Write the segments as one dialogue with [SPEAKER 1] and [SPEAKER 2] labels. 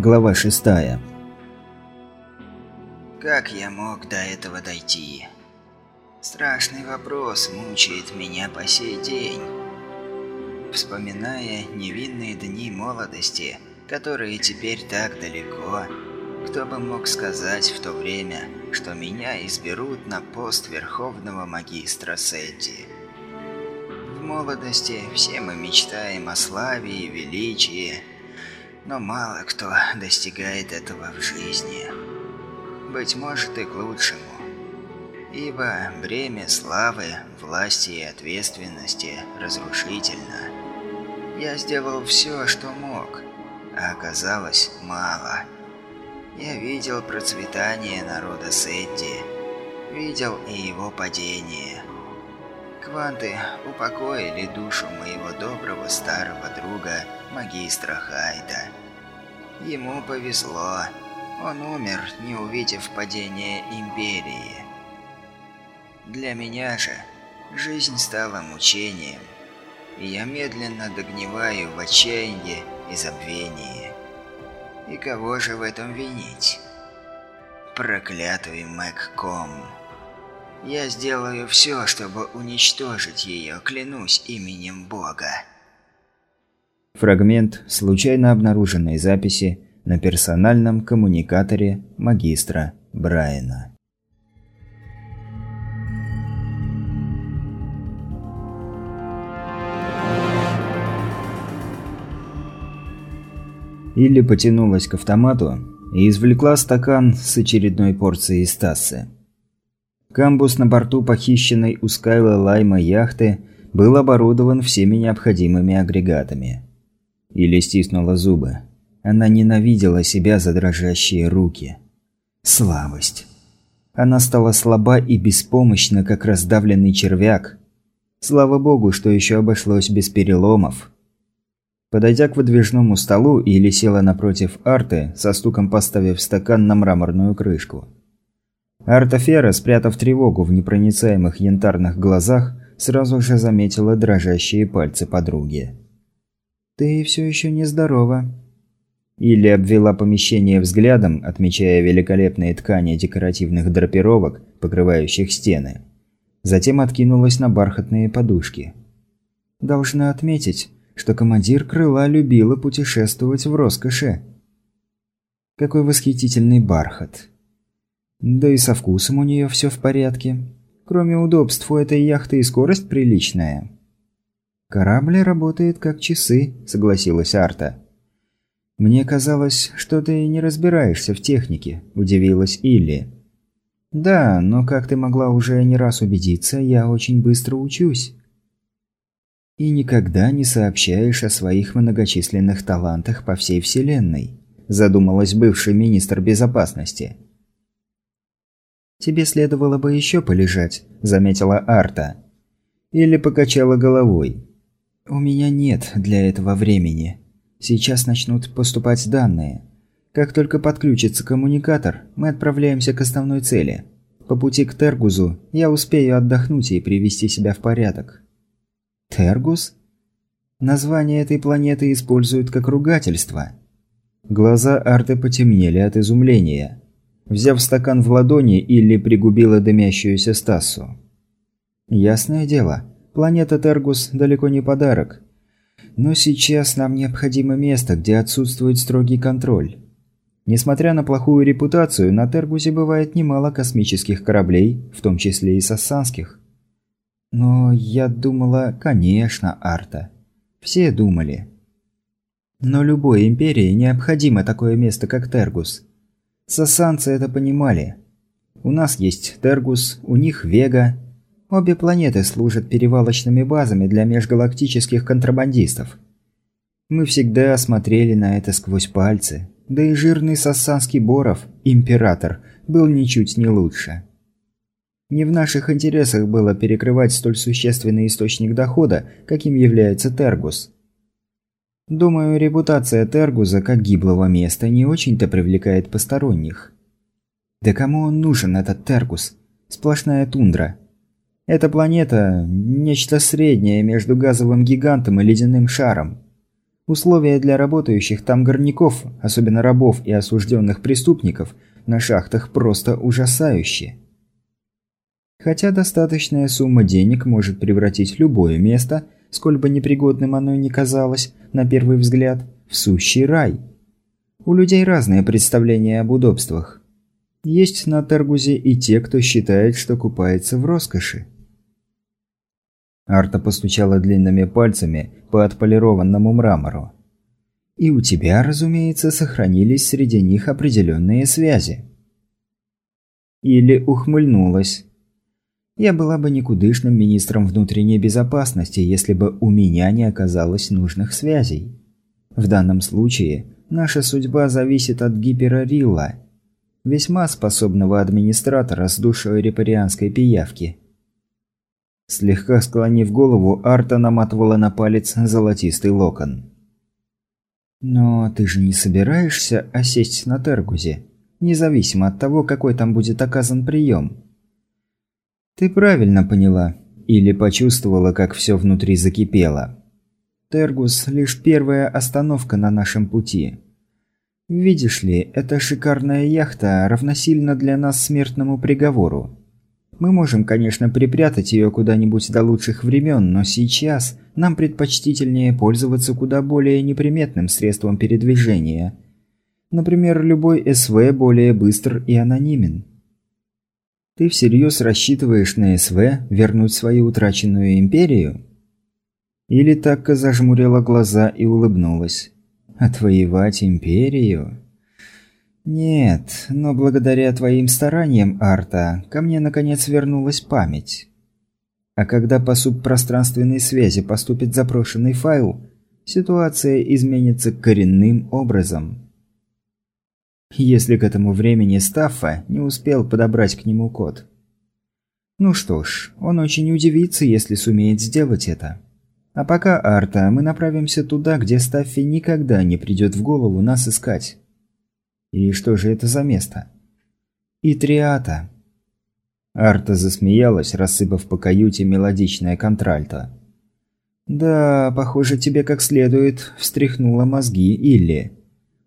[SPEAKER 1] Глава 6.
[SPEAKER 2] Как я мог до этого дойти? Страшный вопрос мучает меня по сей день. Вспоминая невинные дни молодости, которые теперь так далеко, кто бы мог сказать в то время, что меня изберут на пост Верховного Магистра Сетти? В молодости все мы мечтаем о славе и величии, но мало кто достигает этого в жизни. Быть может и к лучшему. Ибо бремя славы, власти и ответственности разрушительно. Я сделал все, что мог, а оказалось мало. Я видел процветание народа Сэдди, видел и его падение. Кванты упокоили душу моего доброго старого друга, магистра Хайда. Ему повезло. Он умер, не увидев падения Империи. Для меня же жизнь стала мучением, и я медленно догниваю в отчаянии и забвении. И кого же в этом винить? Проклятый Мэгком. Я сделаю все, чтобы уничтожить ее, клянусь именем Бога.
[SPEAKER 1] Фрагмент случайно обнаруженной записи на персональном коммуникаторе магистра Брайана. Илли потянулась к автомату и извлекла стакан с очередной порцией Стасы. Камбус на борту похищенной у Скайла Лайма яхты был оборудован всеми необходимыми агрегатами. Или стиснула зубы. Она ненавидела себя за дрожащие руки. Слабость. Она стала слаба и беспомощна, как раздавленный червяк. Слава богу, что еще обошлось без переломов. Подойдя к выдвижному столу, Или села напротив арты, со стуком поставив стакан на мраморную крышку. Артафера, спрятав тревогу в непроницаемых янтарных глазах, сразу же заметила дрожащие пальцы подруги. «Ты все еще нездорова». Или обвела помещение взглядом, отмечая великолепные ткани декоративных драпировок, покрывающих стены. Затем откинулась на бархатные подушки. «Должна отметить, что командир крыла любила путешествовать в роскоши. Какой восхитительный бархат. Да и со вкусом у нее все в порядке. Кроме удобств, у этой яхты и скорость приличная. «Корабль работает как часы», – согласилась Арта. «Мне казалось, что ты не разбираешься в технике», – удивилась Илли. «Да, но как ты могла уже не раз убедиться, я очень быстро учусь». «И никогда не сообщаешь о своих многочисленных талантах по всей Вселенной», – задумалась бывший министр безопасности. «Тебе следовало бы еще полежать», – заметила Арта. Или покачала головой. «У меня нет для этого времени. Сейчас начнут поступать данные. Как только подключится коммуникатор, мы отправляемся к основной цели. По пути к Тергузу я успею отдохнуть и привести себя в порядок». «Тергус?» Название этой планеты используют как ругательство. Глаза Арты потемнели от изумления. Взяв стакан в ладони, Илли пригубила дымящуюся Стассу. «Ясное дело, Планета Тергус далеко не подарок. Но сейчас нам необходимо место, где отсутствует строгий контроль. Несмотря на плохую репутацию, на Тергусе бывает немало космических кораблей, в том числе и сассанских. Но я думала, конечно, Арта. Все думали. Но любой империи необходимо такое место, как Тергус. Сассанцы это понимали. У нас есть Тергус, у них Вега, Обе планеты служат перевалочными базами для межгалактических контрабандистов. Мы всегда смотрели на это сквозь пальцы, да и жирный сассанский Боров, император, был ничуть не лучше. Не в наших интересах было перекрывать столь существенный источник дохода, каким является Тергус. Думаю, репутация Тергуза как гиблого места не очень-то привлекает посторонних. Да кому он нужен, этот Тергус? Сплошная тундра. Эта планета – нечто среднее между газовым гигантом и ледяным шаром. Условия для работающих там горняков, особенно рабов и осужденных преступников, на шахтах просто ужасающие. Хотя достаточная сумма денег может превратить любое место, сколь бы непригодным оно ни казалось, на первый взгляд, в сущий рай. У людей разные представления об удобствах. Есть на Тергузе и те, кто считает, что купается в роскоши. Арта постучала длинными пальцами по отполированному мрамору. И у тебя, разумеется, сохранились среди них определенные связи. Или ухмыльнулась. Я была бы никудышным министром внутренней безопасности, если бы у меня не оказалось нужных связей. В данном случае наша судьба зависит от Гипера Рилла, весьма способного администратора с душой репарианской пиявки. Слегка склонив голову, Арта наматывала на палец золотистый локон. «Но ты же не собираешься осесть на Тергузе, независимо от того, какой там будет оказан прием?» «Ты правильно поняла. Или почувствовала, как все внутри закипело. Тергус – лишь первая остановка на нашем пути. Видишь ли, эта шикарная яхта равносильна для нас смертному приговору. Мы можем, конечно, припрятать ее куда-нибудь до лучших времен, но сейчас нам предпочтительнее пользоваться куда более неприметным средством передвижения. Например, любой СВ более быстр и анонимен. Ты всерьез рассчитываешь на СВ вернуть свою утраченную империю? Или Такка зажмурила глаза и улыбнулась. Отвоевать империю? Нет, но благодаря твоим стараниям, Арта, ко мне наконец вернулась память. А когда по субпространственной связи поступит запрошенный файл, ситуация изменится коренным образом. Если к этому времени Стаффа не успел подобрать к нему код. Ну что ж, он очень удивится, если сумеет сделать это. А пока, Арта, мы направимся туда, где Стаффи никогда не придет в голову нас искать. И что же это за место? Итриата. Арта засмеялась, рассыпав по каюте мелодичное контральто. «Да, похоже, тебе как следует встряхнуло мозги, Илли.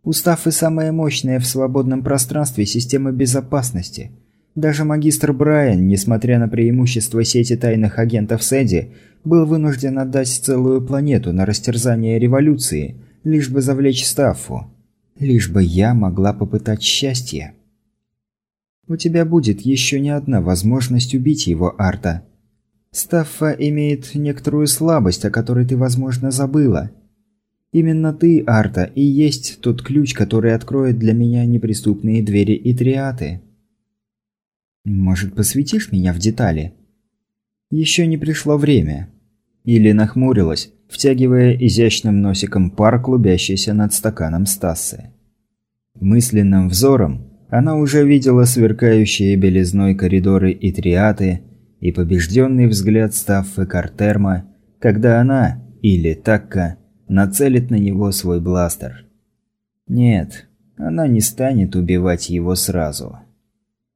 [SPEAKER 1] Устав и самая мощная в свободном пространстве система безопасности. Даже магистр Брайан, несмотря на преимущество сети тайных агентов Сэдди, был вынужден отдать целую планету на растерзание революции, лишь бы завлечь Стаффу. Лишь бы я могла попытать счастье. У тебя будет еще не одна возможность убить его, Арта. Стаффа имеет некоторую слабость, о которой ты, возможно, забыла. Именно ты, Арта, и есть тот ключ, который откроет для меня неприступные двери и триаты. Может, посвятишь меня в детали? Еще не пришло время. Или нахмурилась, втягивая изящным носиком пар, клубящийся над стаканом Стасы. Мысленным взором она уже видела сверкающие белизной коридоры и триаты и побежденный взгляд Стаффы Картерма, когда она, или Такка, нацелит на него свой бластер. Нет, она не станет убивать его сразу.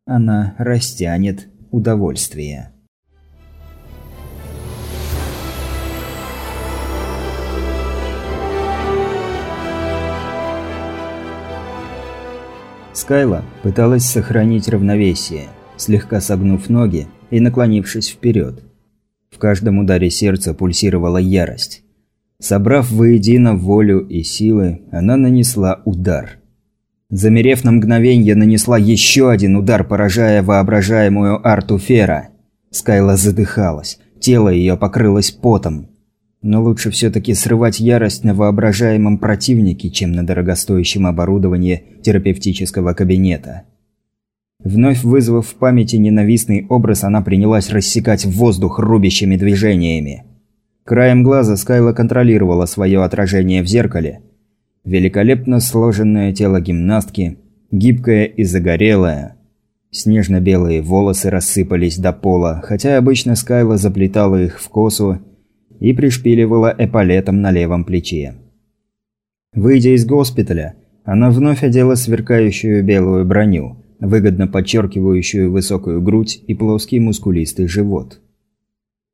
[SPEAKER 1] Она растянет удовольствие. Скайла пыталась сохранить равновесие, слегка согнув ноги и наклонившись вперед. В каждом ударе сердца пульсировала ярость. Собрав воедино волю и силы, она нанесла удар. Замерев на мгновенье, нанесла еще один удар, поражая воображаемую арту Фера. Скайла задыхалась, тело ее покрылось потом. Но лучше все-таки срывать ярость на воображаемом противнике, чем на дорогостоящем оборудовании терапевтического кабинета. Вновь вызвав в памяти ненавистный образ, она принялась рассекать воздух рубящими движениями. Краем глаза Скайла контролировала свое отражение в зеркале. Великолепно сложенное тело гимнастки, гибкое и загорелое. Снежно-белые волосы рассыпались до пола, хотя обычно Скайла заплетала их в косу и пришпиливала эполетом на левом плече. Выйдя из госпиталя, она вновь одела сверкающую белую броню, выгодно подчеркивающую высокую грудь и плоский мускулистый живот.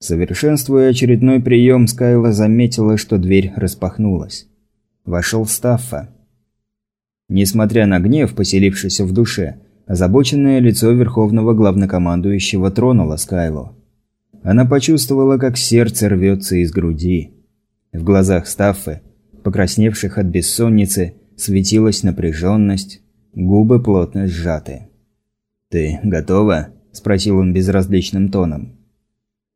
[SPEAKER 1] Совершенствуя очередной прием, Скайла заметила, что дверь распахнулась. Вошел Стаффа. Несмотря на гнев, поселившийся в душе, озабоченное лицо Верховного Главнокомандующего тронуло Скайлу. Она почувствовала, как сердце рвется из груди. В глазах Стаффы, покрасневших от бессонницы, светилась напряженность, губы плотно сжаты. «Ты готова?» – спросил он безразличным тоном.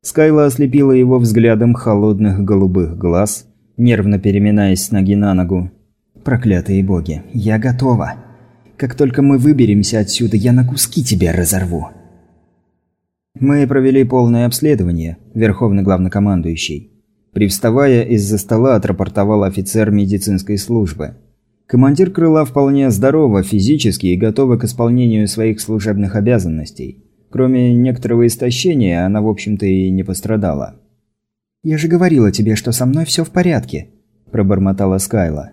[SPEAKER 1] Скайла ослепила его взглядом холодных голубых глаз, нервно переминаясь с ноги на ногу. «Проклятые боги, я готова. Как только мы выберемся отсюда, я на куски тебя разорву». Мы провели полное обследование, Верховный Главнокомандующий. Привставая из-за стола, отрапортовал офицер медицинской службы. Командир крыла вполне здорова физически и готова к исполнению своих служебных обязанностей. Кроме некоторого истощения, она, в общем-то, и не пострадала. «Я же говорила тебе, что со мной все в порядке», – пробормотала Скайла.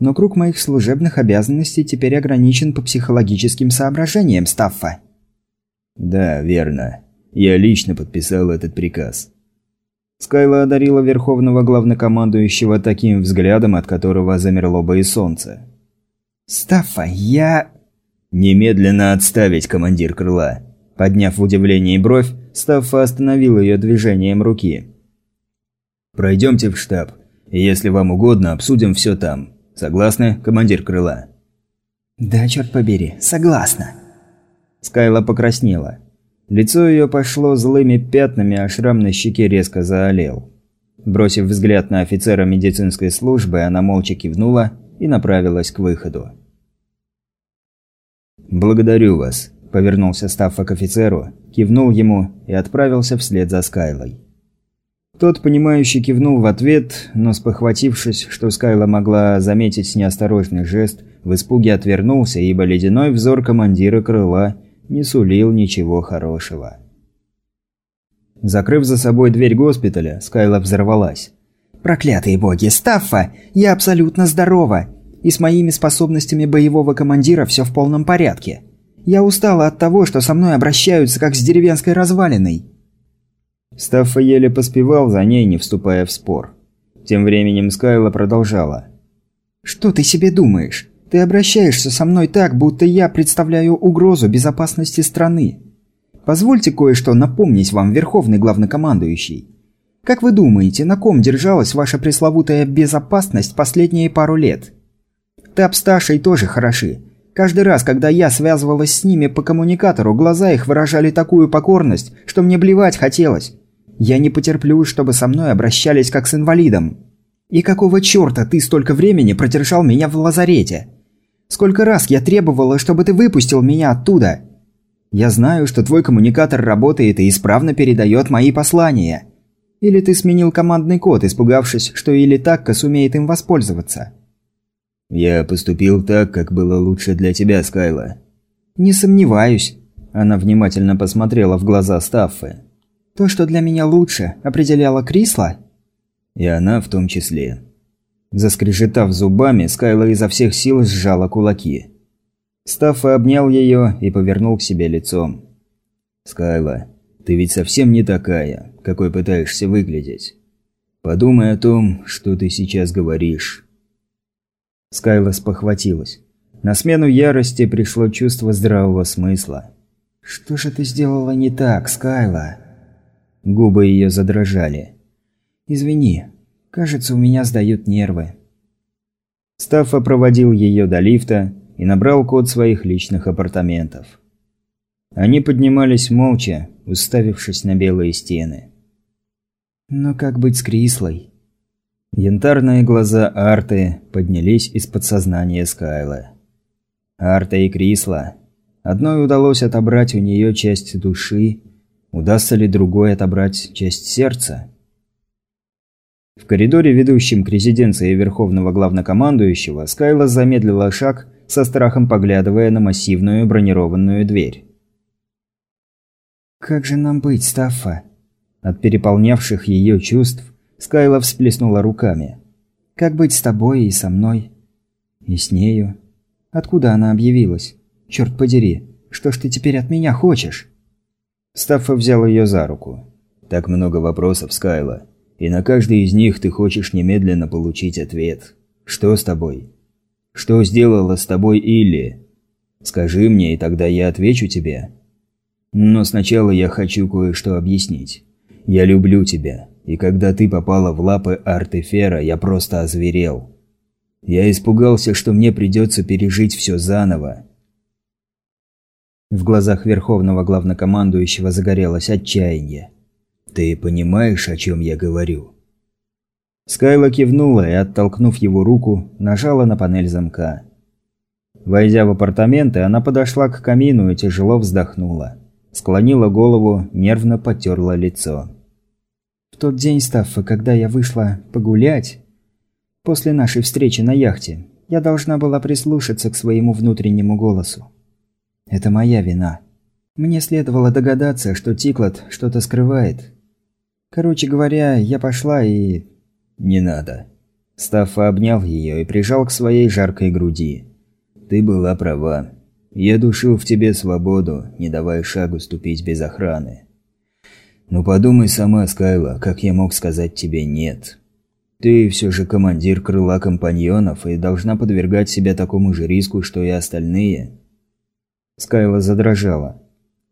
[SPEAKER 1] «Но круг моих служебных обязанностей теперь ограничен по психологическим соображениям, Стаффа».
[SPEAKER 3] «Да, верно. Я лично подписал этот приказ».
[SPEAKER 1] Скайла одарила Верховного Главнокомандующего таким взглядом, от которого замерло бы и солнце. «Стаффа, я...»
[SPEAKER 3] «Немедленно отставить, командир крыла!»
[SPEAKER 1] Подняв в удивлении бровь, Стаффа остановил ее движением руки.
[SPEAKER 3] «Пройдемте в штаб, и если вам угодно, обсудим все там. Согласны, командир крыла?»
[SPEAKER 1] «Да, черт побери, согласна». Скайла покраснела. Лицо ее пошло злыми пятнами, а шрам на щеке резко заолел. Бросив взгляд на офицера медицинской службы, она молча кивнула и направилась к выходу.
[SPEAKER 3] «Благодарю вас», – повернулся Стаффа к офицеру,
[SPEAKER 1] кивнул ему и отправился вслед за Скайлой. Тот, понимающий, кивнул в ответ, но спохватившись, что Скайла могла заметить неосторожный жест, в испуге отвернулся, ибо ледяной взор командира крыла не сулил ничего хорошего. Закрыв за собой дверь госпиталя, Скайла взорвалась. «Проклятые боги! Стаффа! Я абсолютно здорова! И с моими способностями боевого командира все в полном порядке. Я устала от того, что со мной обращаются как с деревенской развалиной». Стаффа еле поспевал за ней, не вступая в спор. Тем временем Скайла продолжала. «Что ты себе думаешь? Ты обращаешься со мной так, будто я представляю угрозу безопасности страны. Позвольте кое-что напомнить вам, Верховный Главнокомандующий. Как вы думаете, на ком держалась ваша пресловутая безопасность последние пару лет? Тэп с Ташей тоже хороши. Каждый раз, когда я связывалась с ними по коммуникатору, глаза их выражали такую покорность, что мне блевать хотелось. Я не потерплю, чтобы со мной обращались как с инвалидом. И какого черта ты столько времени продержал меня в лазарете? Сколько раз я требовала, чтобы ты выпустил меня оттуда? Я знаю, что твой коммуникатор работает и исправно передает мои послания. Или ты сменил командный код, испугавшись, что или Такка сумеет им воспользоваться?
[SPEAKER 3] Я поступил так, как было лучше для тебя, Скайла.
[SPEAKER 1] Не сомневаюсь. Она внимательно посмотрела в глаза Стаффы. То, что для меня лучше, определяла Крисла?
[SPEAKER 3] И она в том числе.
[SPEAKER 1] Заскрежетав зубами, Скайла изо всех сил сжала кулаки. Стаффа обнял ее и повернул к себе лицом.
[SPEAKER 3] «Скайла, ты ведь совсем не такая, какой пытаешься выглядеть. Подумай о том, что ты сейчас говоришь».
[SPEAKER 1] Скайла спохватилась. На смену ярости пришло чувство здравого смысла. «Что же ты сделала не так, Скайла?» Губы ее задрожали. «Извини, Кажется, у меня сдают нервы. Стаффа проводил ее до лифта и набрал код своих личных апартаментов. Они поднимались молча, уставившись на белые стены. Но как быть с Крислой? Янтарные глаза Арты поднялись из подсознания Скайла. Арта и Крисла. Одной удалось отобрать у нее часть души, удастся ли другой отобрать часть сердца? В коридоре, ведущем к резиденции Верховного Главнокомандующего, Скайла замедлила шаг, со страхом поглядывая на массивную бронированную дверь. «Как же нам быть, Стаффа?» От переполнявших ее чувств Скайла всплеснула руками. «Как быть с тобой и со мной?» «И с нею?» «Откуда она объявилась? Черт подери, что ж ты теперь от меня хочешь?»
[SPEAKER 3] Стаффа взял ее за руку. «Так много вопросов, Скайла. И на каждый из них ты хочешь немедленно получить ответ. Что с тобой? Что сделала с тобой Илли? Скажи мне, и тогда я отвечу тебе. Но сначала я хочу кое-что объяснить. Я люблю тебя, и когда ты попала в лапы Артефера, я просто озверел. Я испугался, что мне придется пережить все заново. В глазах Верховного Главнокомандующего загорелось отчаяние. «Ты понимаешь, о чем я говорю?» Скайла кивнула и, оттолкнув его руку, нажала на панель замка. Войдя в апартаменты, она подошла к камину и тяжело вздохнула. Склонила голову, нервно потерла лицо. «В тот день, Стаффа, когда я вышла погулять, после нашей встречи на яхте, я должна была прислушаться к своему внутреннему голосу. Это моя вина. Мне следовало догадаться, что Тиклот что-то скрывает. Короче говоря, я пошла и «Не надо». Стаффа обнял ее и прижал к своей жаркой груди. «Ты была права. Я душил в тебе свободу, не давая шагу ступить без охраны. Но подумай сама, Скайла, как я мог сказать тебе «нет». Ты все же командир крыла компаньонов и должна подвергать себя такому же риску, что и остальные». Скайла задрожала.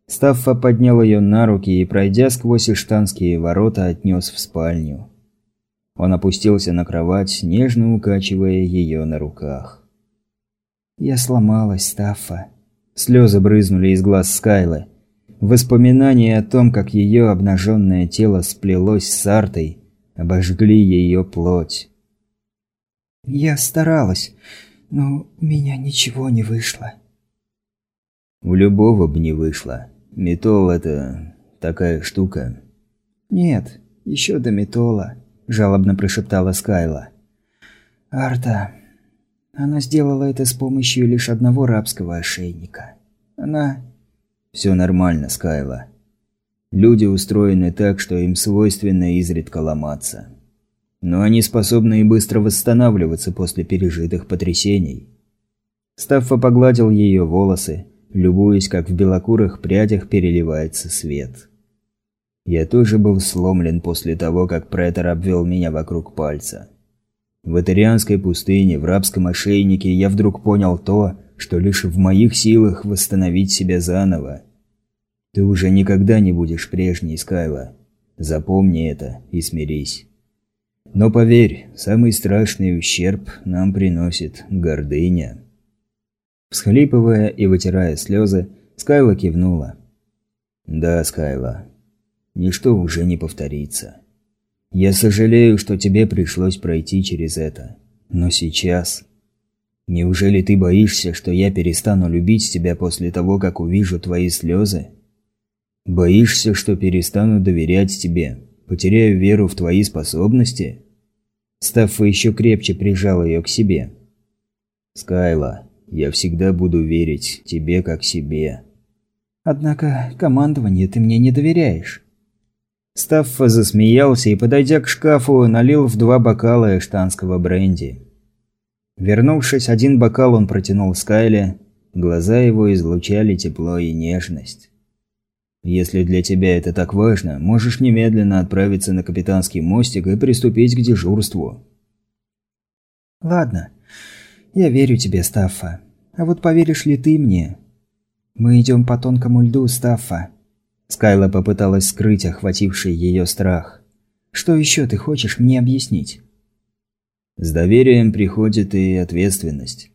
[SPEAKER 3] Стаффа поднял ее на руки и, пройдя сквозь иштанские ворота, отнес в спальню. Он опустился на кровать, нежно укачивая ее на руках. «Я сломалась, Стаффа». Слезы брызнули из глаз Скайлы. Воспоминания о том, как ее обнаженное тело сплелось с Артой, обожгли ее плоть. «Я старалась, но у меня ничего не вышло». «У любого бы не вышло. Метол – это такая штука». «Нет, еще до метола. – жалобно прошептала Скайла. «Арта. Она сделала это с помощью лишь одного рабского ошейника. Она...» «Все нормально, Скайла. Люди устроены так, что им свойственно изредка ломаться. Но они способны и быстро восстанавливаться после пережитых потрясений». Стаффа погладил ее волосы, любуясь, как в белокурых прядях переливается свет. Я тоже был сломлен после того, как претор обвел меня вокруг пальца. В Атерианской пустыне, в рабском ошейнике я вдруг понял то, что лишь в моих силах восстановить себя заново. Ты уже никогда не будешь прежней, Скайла. Запомни это и смирись. Но поверь, самый страшный ущерб нам приносит гордыня. Всхлипывая и вытирая слезы, Скайла кивнула. «Да, Скайла, ничто уже не повторится. Я сожалею, что тебе пришлось пройти через это. Но сейчас... Неужели ты боишься, что я перестану любить тебя после того, как увижу твои слезы? Боишься, что перестану доверять тебе, потеряю веру в твои способности?» Стаффа еще крепче прижал ее к себе. «Скайла, я всегда буду верить тебе как себе». «Однако командование ты мне не доверяешь». Стаффа засмеялся и, подойдя к шкафу, налил в два бокала эштанского бренди. Вернувшись, один бокал он протянул Скайле, глаза его излучали тепло и нежность. «Если для тебя это так важно, можешь немедленно отправиться на капитанский мостик и приступить к дежурству». «Ладно, я верю тебе, Стаффа. А вот поверишь ли ты мне? Мы идем по тонкому льду, Стаффа. Скайла попыталась скрыть охвативший ее страх. «Что еще ты хочешь мне объяснить?» «С доверием приходит и ответственность.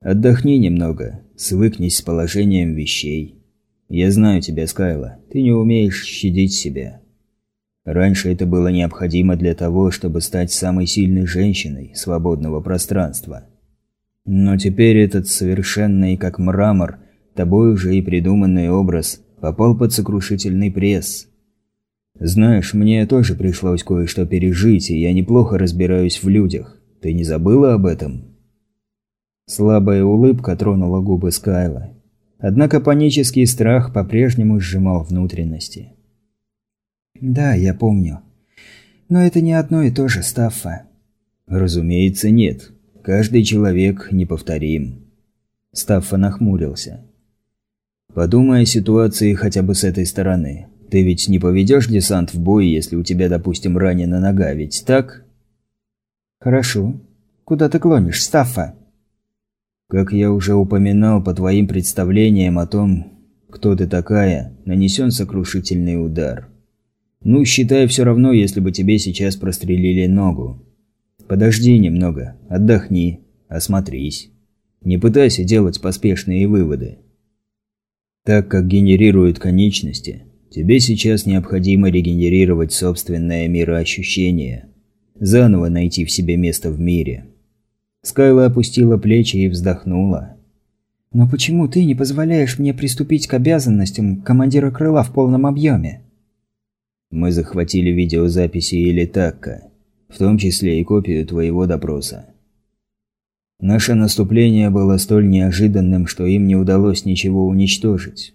[SPEAKER 3] Отдохни немного, свыкнись с положением вещей. Я знаю тебя, Скайла, ты не умеешь щадить себя. Раньше это было необходимо для того, чтобы стать самой сильной женщиной свободного пространства. Но теперь этот совершенный, как мрамор, тобой уже и придуманный образ попал под сокрушительный пресс. Знаешь, мне тоже пришлось кое-что пережить, и я неплохо разбираюсь в людях. Ты не забыла об этом?» Слабая улыбка тронула губы Скайла. Однако панический страх по-прежнему сжимал внутренности. «Да, я помню. Но это не одно и то же, Стаффа». «Разумеется, нет. Каждый человек неповторим». Стаффа нахмурился. Подумай о ситуации хотя бы с этой стороны. Ты ведь не поведешь десант в бой, если у тебя, допустим, ранена нога, ведь так? Хорошо.
[SPEAKER 1] Куда ты клонишь, Стаффа?»
[SPEAKER 3] «Как я уже упоминал, по твоим представлениям о том, кто ты такая, нанесен сокрушительный удар. Ну, считай все равно, если бы тебе сейчас прострелили ногу. Подожди немного, отдохни, осмотрись. Не пытайся делать поспешные выводы. Так как генерируют конечности, тебе сейчас необходимо регенерировать собственное мироощущение, заново найти в себе место в мире. Скайла опустила плечи и вздохнула.
[SPEAKER 1] «Но почему ты не позволяешь мне приступить к обязанностям командира крыла в полном объеме?»
[SPEAKER 3] «Мы захватили видеозаписи или такка, в том числе и копию твоего допроса. Наше наступление было столь неожиданным, что им не удалось ничего уничтожить.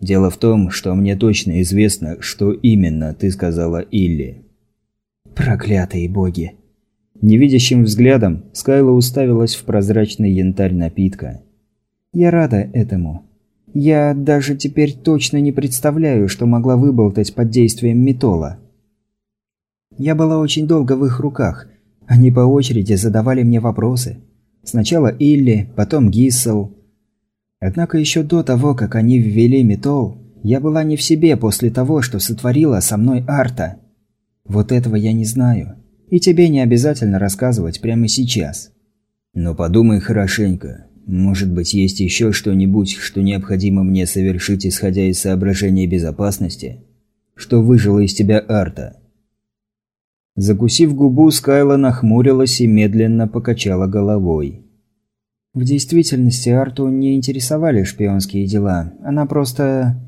[SPEAKER 3] Дело в том, что мне точно известно, что именно ты сказала Илли.
[SPEAKER 1] Проклятые боги.
[SPEAKER 3] Невидящим взглядом Скайла уставилась в прозрачный янтарь напитка.
[SPEAKER 1] Я рада этому. Я даже теперь точно не представляю, что могла выболтать под действием метола. Я была очень долго в их руках. Они по очереди задавали мне вопросы. Сначала Илли, потом Гиссел. Однако еще до того, как они ввели метол, я была не в себе после того, что сотворила со мной Арта. Вот этого я не знаю. И тебе не обязательно рассказывать прямо сейчас.
[SPEAKER 3] Но подумай хорошенько. Может быть, есть еще что-нибудь, что необходимо мне совершить, исходя из соображений безопасности? Что выжило из тебя Арта? Закусив губу, Скайла нахмурилась и медленно покачала головой.
[SPEAKER 1] В действительности Арту не интересовали шпионские дела. Она просто...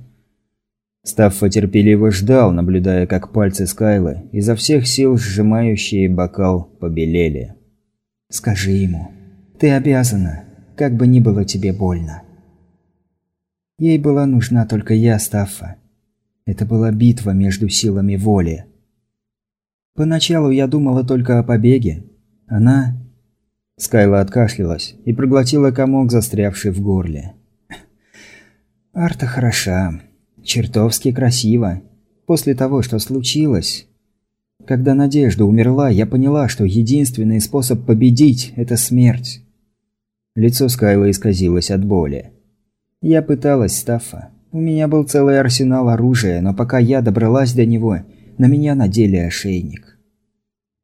[SPEAKER 3] Стаффа терпеливо ждал, наблюдая, как пальцы Скайлы, изо всех сил сжимающие бокал, побелели.
[SPEAKER 1] «Скажи ему. Ты обязана. Как бы ни было тебе больно». Ей была нужна только я, Стаффа. Это была битва между силами воли. Поначалу я думала только о побеге. Она... Скайла откашлялась и проглотила комок, застрявший в горле. Арта хороша. Чертовски красиво. После того, что случилось... Когда Надежда умерла, я поняла, что единственный способ победить – это смерть. Лицо Скайла исказилось от боли. Я пыталась, Стаффа. У меня был целый арсенал оружия, но пока я добралась до него, на меня надели ошейник.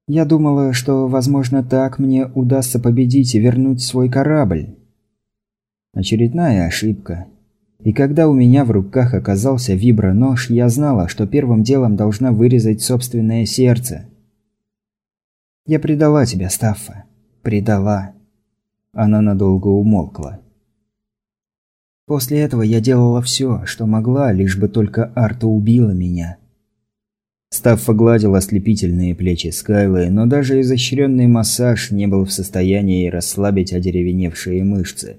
[SPEAKER 1] Я думала, что, возможно, так мне удастся победить и вернуть свой корабль. Очередная ошибка. И когда у меня в руках оказался вибронож, я знала, что первым делом должна вырезать собственное сердце. Я предала тебя, Стаффа. Предала. Она надолго умолкла. После этого я делала все, что могла, лишь бы только Арта убила меня. Стаффа гладил ослепительные плечи Скайлы, но даже изощренный массаж не был в состоянии расслабить одеревеневшие мышцы.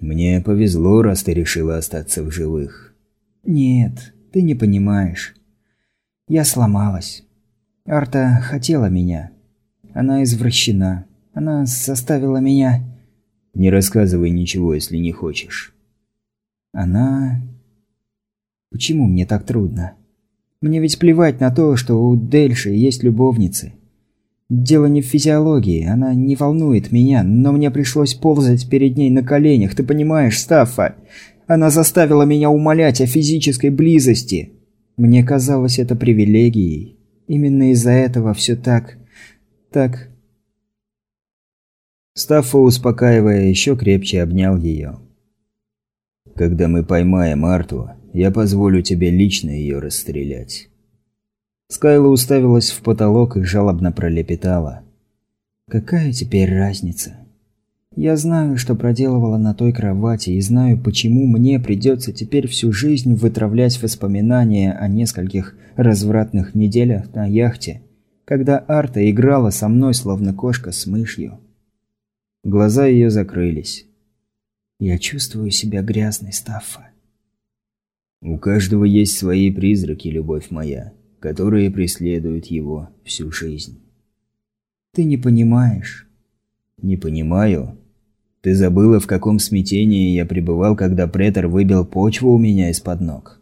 [SPEAKER 3] «Мне повезло, раз ты решила остаться в живых».
[SPEAKER 1] «Нет, ты не понимаешь. Я сломалась. Арта хотела меня. Она извращена. Она заставила меня...»
[SPEAKER 3] «Не рассказывай ничего, если не хочешь».
[SPEAKER 1] «Она...» Почему мне так трудно? Мне ведь плевать на то, что у Дельши есть любовницы. Дело не в физиологии, она не волнует меня, но мне пришлось ползать перед ней на коленях, ты понимаешь, Стаффа? Она заставила меня умолять о физической близости. Мне казалось это привилегией. Именно из-за этого все так... так...
[SPEAKER 3] Стаффа, успокаивая, еще крепче обнял ее. «Когда мы поймаем Арту, я позволю тебе лично ее расстрелять».
[SPEAKER 1] Скайла уставилась в потолок и жалобно пролепетала. «Какая теперь разница? Я знаю, что проделывала на той кровати, и знаю, почему мне придется теперь всю жизнь вытравлять воспоминания о нескольких развратных неделях на яхте, когда Арта играла со мной, словно кошка с мышью». Глаза ее закрылись. «Я чувствую себя грязной, Стаффа.
[SPEAKER 3] У каждого есть свои призраки, любовь моя, которые преследуют его всю жизнь.
[SPEAKER 1] Ты не понимаешь.
[SPEAKER 3] Не понимаю. Ты забыла, в каком смятении я пребывал, когда претор выбил почву у меня из-под ног?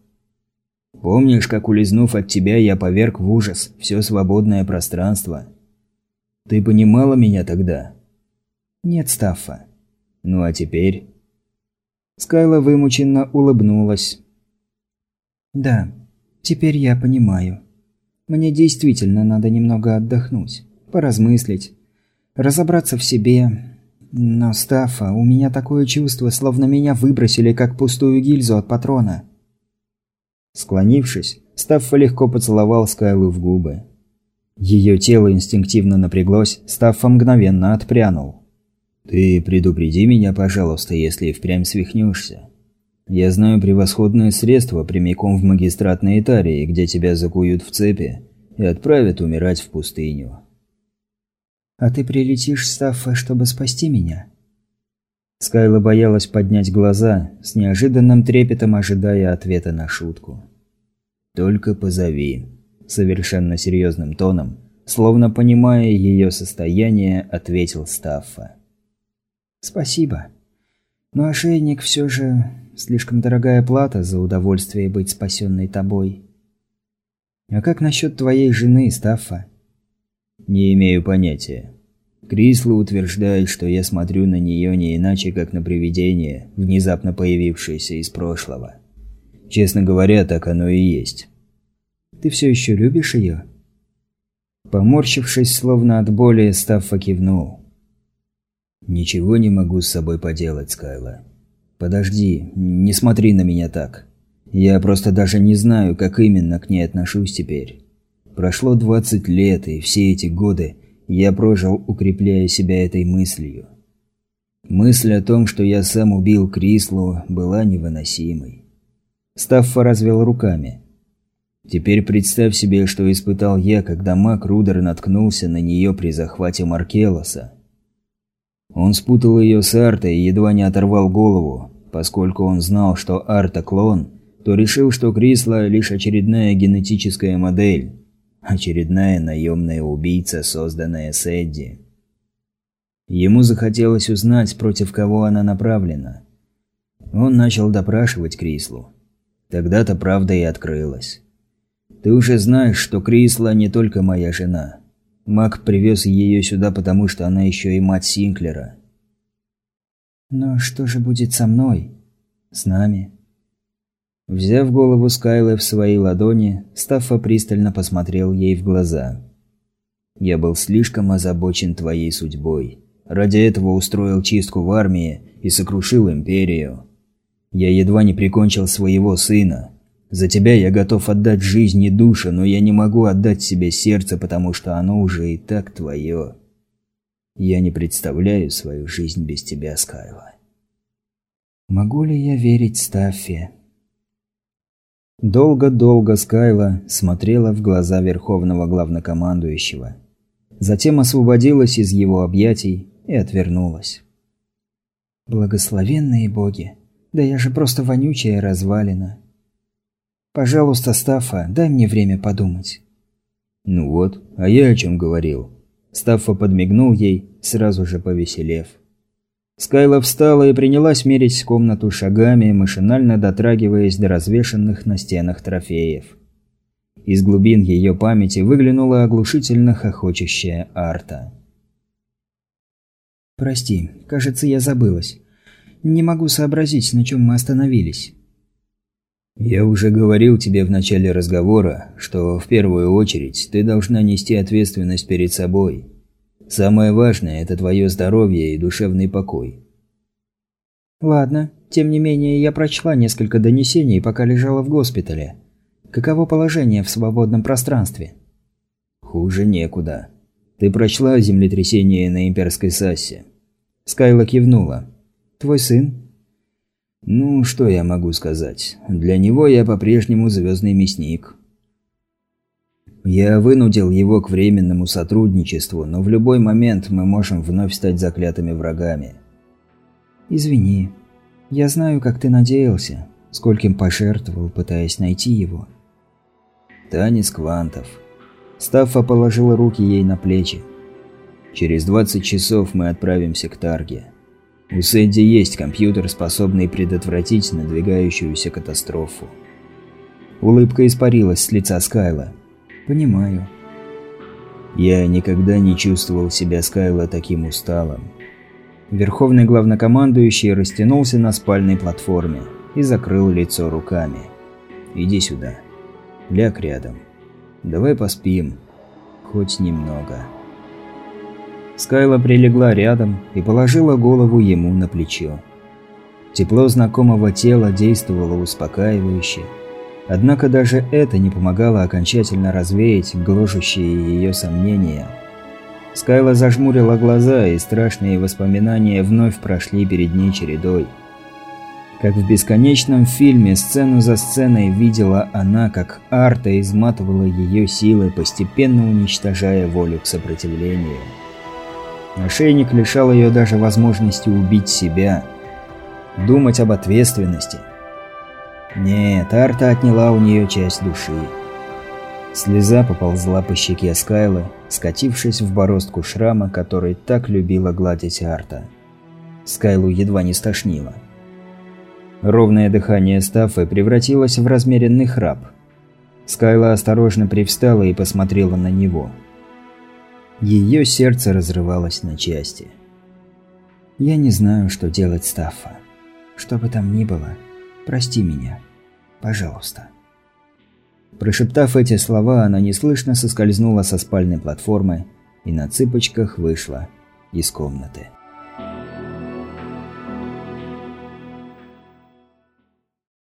[SPEAKER 3] Помнишь, как улизнув от тебя, я поверг в ужас все свободное пространство? Ты понимала меня тогда?
[SPEAKER 1] Нет, Стаффа.
[SPEAKER 3] Ну а теперь?
[SPEAKER 1] Скайла вымученно улыбнулась. Да, теперь я понимаю. Мне действительно надо немного отдохнуть, поразмыслить, разобраться в себе. Но, Стаффа, у меня такое чувство, словно меня выбросили, как пустую гильзу от патрона.
[SPEAKER 3] Склонившись, Стаффа легко поцеловал Скайлу в губы. Ее тело инстинктивно напряглось, Стаффа мгновенно отпрянул. «Ты предупреди меня, пожалуйста, если впрямь свихнешься. Я знаю превосходное средство прямиком в магистрат на Итарии, где тебя закуют в цепи и отправят умирать в пустыню».
[SPEAKER 1] «А ты прилетишь, Стаффа, чтобы спасти меня?»
[SPEAKER 3] Скайла боялась поднять глаза, с неожиданным трепетом ожидая ответа на шутку. «Только позови», – совершенно серьезным тоном, словно понимая ее состояние, ответил Стаффа.
[SPEAKER 1] «Спасибо. Но ошейник все же слишком дорогая плата за удовольствие быть спасенной тобой. А как насчет твоей жены, Стаффа?»
[SPEAKER 3] «Не имею понятия. Крисла утверждает, что я смотрю на нее не иначе, как на привидение, внезапно появившееся из прошлого». Честно говоря, так оно и есть.
[SPEAKER 1] Ты все еще любишь ее?
[SPEAKER 3] Поморщившись, словно от боли, Стаффа кивнул. «Ничего не могу с собой поделать, Скайла. Подожди, не смотри на меня так. Я просто даже не знаю, как именно к ней отношусь теперь. Прошло 20 лет, и все эти годы я прожил, укрепляя себя этой мыслью. Мысль о том, что я сам убил Крислу, была невыносимой. Стаффа развел руками. Теперь представь себе, что испытал я, когда маг Рудер наткнулся на нее при захвате Маркелоса. Он спутал ее с Артой и едва не оторвал голову. Поскольку он знал, что Арта клон, то решил, что Крисла лишь очередная генетическая модель. Очередная наемная убийца, созданная Сэдди. Ему захотелось узнать, против кого она направлена. Он начал допрашивать Крислу. Тогда-то правда и открылась. Ты уже знаешь, что Крисла не только моя жена. Мак привез ее сюда, потому что она еще и мать Синклера.
[SPEAKER 1] Но что же будет со мной? С нами?
[SPEAKER 3] Взяв голову Скайлы в свои ладони, Стаффа пристально посмотрел ей в глаза. «Я был слишком озабочен твоей судьбой. Ради этого устроил чистку в армии и сокрушил империю. Я едва не прикончил своего сына. За тебя я готов отдать жизнь и душу, но я не могу отдать себе сердце, потому что оно уже и так твое. Я не представляю свою жизнь без тебя, Скайла.
[SPEAKER 1] Могу ли я верить Стаффе?
[SPEAKER 3] Долго-долго Скайла смотрела в глаза Верховного Главнокомандующего. Затем освободилась из его объятий и отвернулась.
[SPEAKER 1] Благословенные боги! Да я же просто вонючая развалина. Пожалуйста, Стаффа, дай мне время подумать.
[SPEAKER 3] Ну вот, а я о чем говорил. Стаффа подмигнул ей, сразу же повеселев. Скайла встала и принялась мерить комнату шагами, машинально дотрагиваясь до развешанных на стенах трофеев. Из глубин ее памяти выглянула оглушительно хохочущая арта.
[SPEAKER 1] «Прости, кажется, я забылась. Не могу сообразить, на чем мы остановились.
[SPEAKER 3] Я уже говорил тебе в начале разговора, что в первую очередь ты должна нести ответственность перед собой. Самое важное – это твое здоровье и душевный покой.
[SPEAKER 1] Ладно, тем не менее я прочла несколько донесений, пока лежала в госпитале. Каково положение в свободном пространстве?
[SPEAKER 3] Хуже некуда. Ты прочла о землетрясении на Имперской Сассе?
[SPEAKER 1] Скайла кивнула. Твой сын?
[SPEAKER 3] Ну, что я могу сказать? Для него я по-прежнему звездный мясник. Я вынудил его к временному сотрудничеству, но в любой момент мы можем вновь стать заклятыми врагами.
[SPEAKER 1] Извини. Я знаю, как ты надеялся, скольким пожертвовал, пытаясь найти его.
[SPEAKER 3] Танец квантов. Стаффа положила руки ей на плечи. Через 20 часов мы отправимся к Тарге. У Сэдди есть компьютер, способный предотвратить надвигающуюся катастрофу. Улыбка испарилась с лица Скайла.
[SPEAKER 1] «Понимаю».
[SPEAKER 3] Я никогда не чувствовал себя Скайла таким усталым.
[SPEAKER 1] Верховный главнокомандующий растянулся на спальной платформе и закрыл лицо руками.
[SPEAKER 3] «Иди сюда. Ляг рядом. Давай поспим. Хоть немного».
[SPEAKER 1] Скайла прилегла рядом и положила голову ему на плечо. Тепло знакомого тела действовало успокаивающе. Однако даже это не помогало окончательно развеять гложущие ее сомнения. Скайла зажмурила глаза, и страшные воспоминания вновь прошли перед ней чередой. Как в бесконечном фильме, сцену за сценой видела она, как Арта изматывала ее силы, постепенно уничтожая волю к сопротивлению. Ошейник лишал ее даже возможности убить себя. Думать об ответственности. Нет, Арта отняла у нее часть души. Слеза поползла по щеке Скайлы, скатившись в бороздку шрама, который так любила гладить Арта. Скайлу едва не стошнило. Ровное дыхание Стаффы превратилось в размеренный храп. Скайла осторожно привстала и посмотрела на него – ее сердце разрывалось на части. «Я не знаю, что делать, Стаффа. Что бы там ни было, прости меня. Пожалуйста». Прошептав эти слова, она неслышно соскользнула со спальной платформы и на цыпочках вышла из комнаты.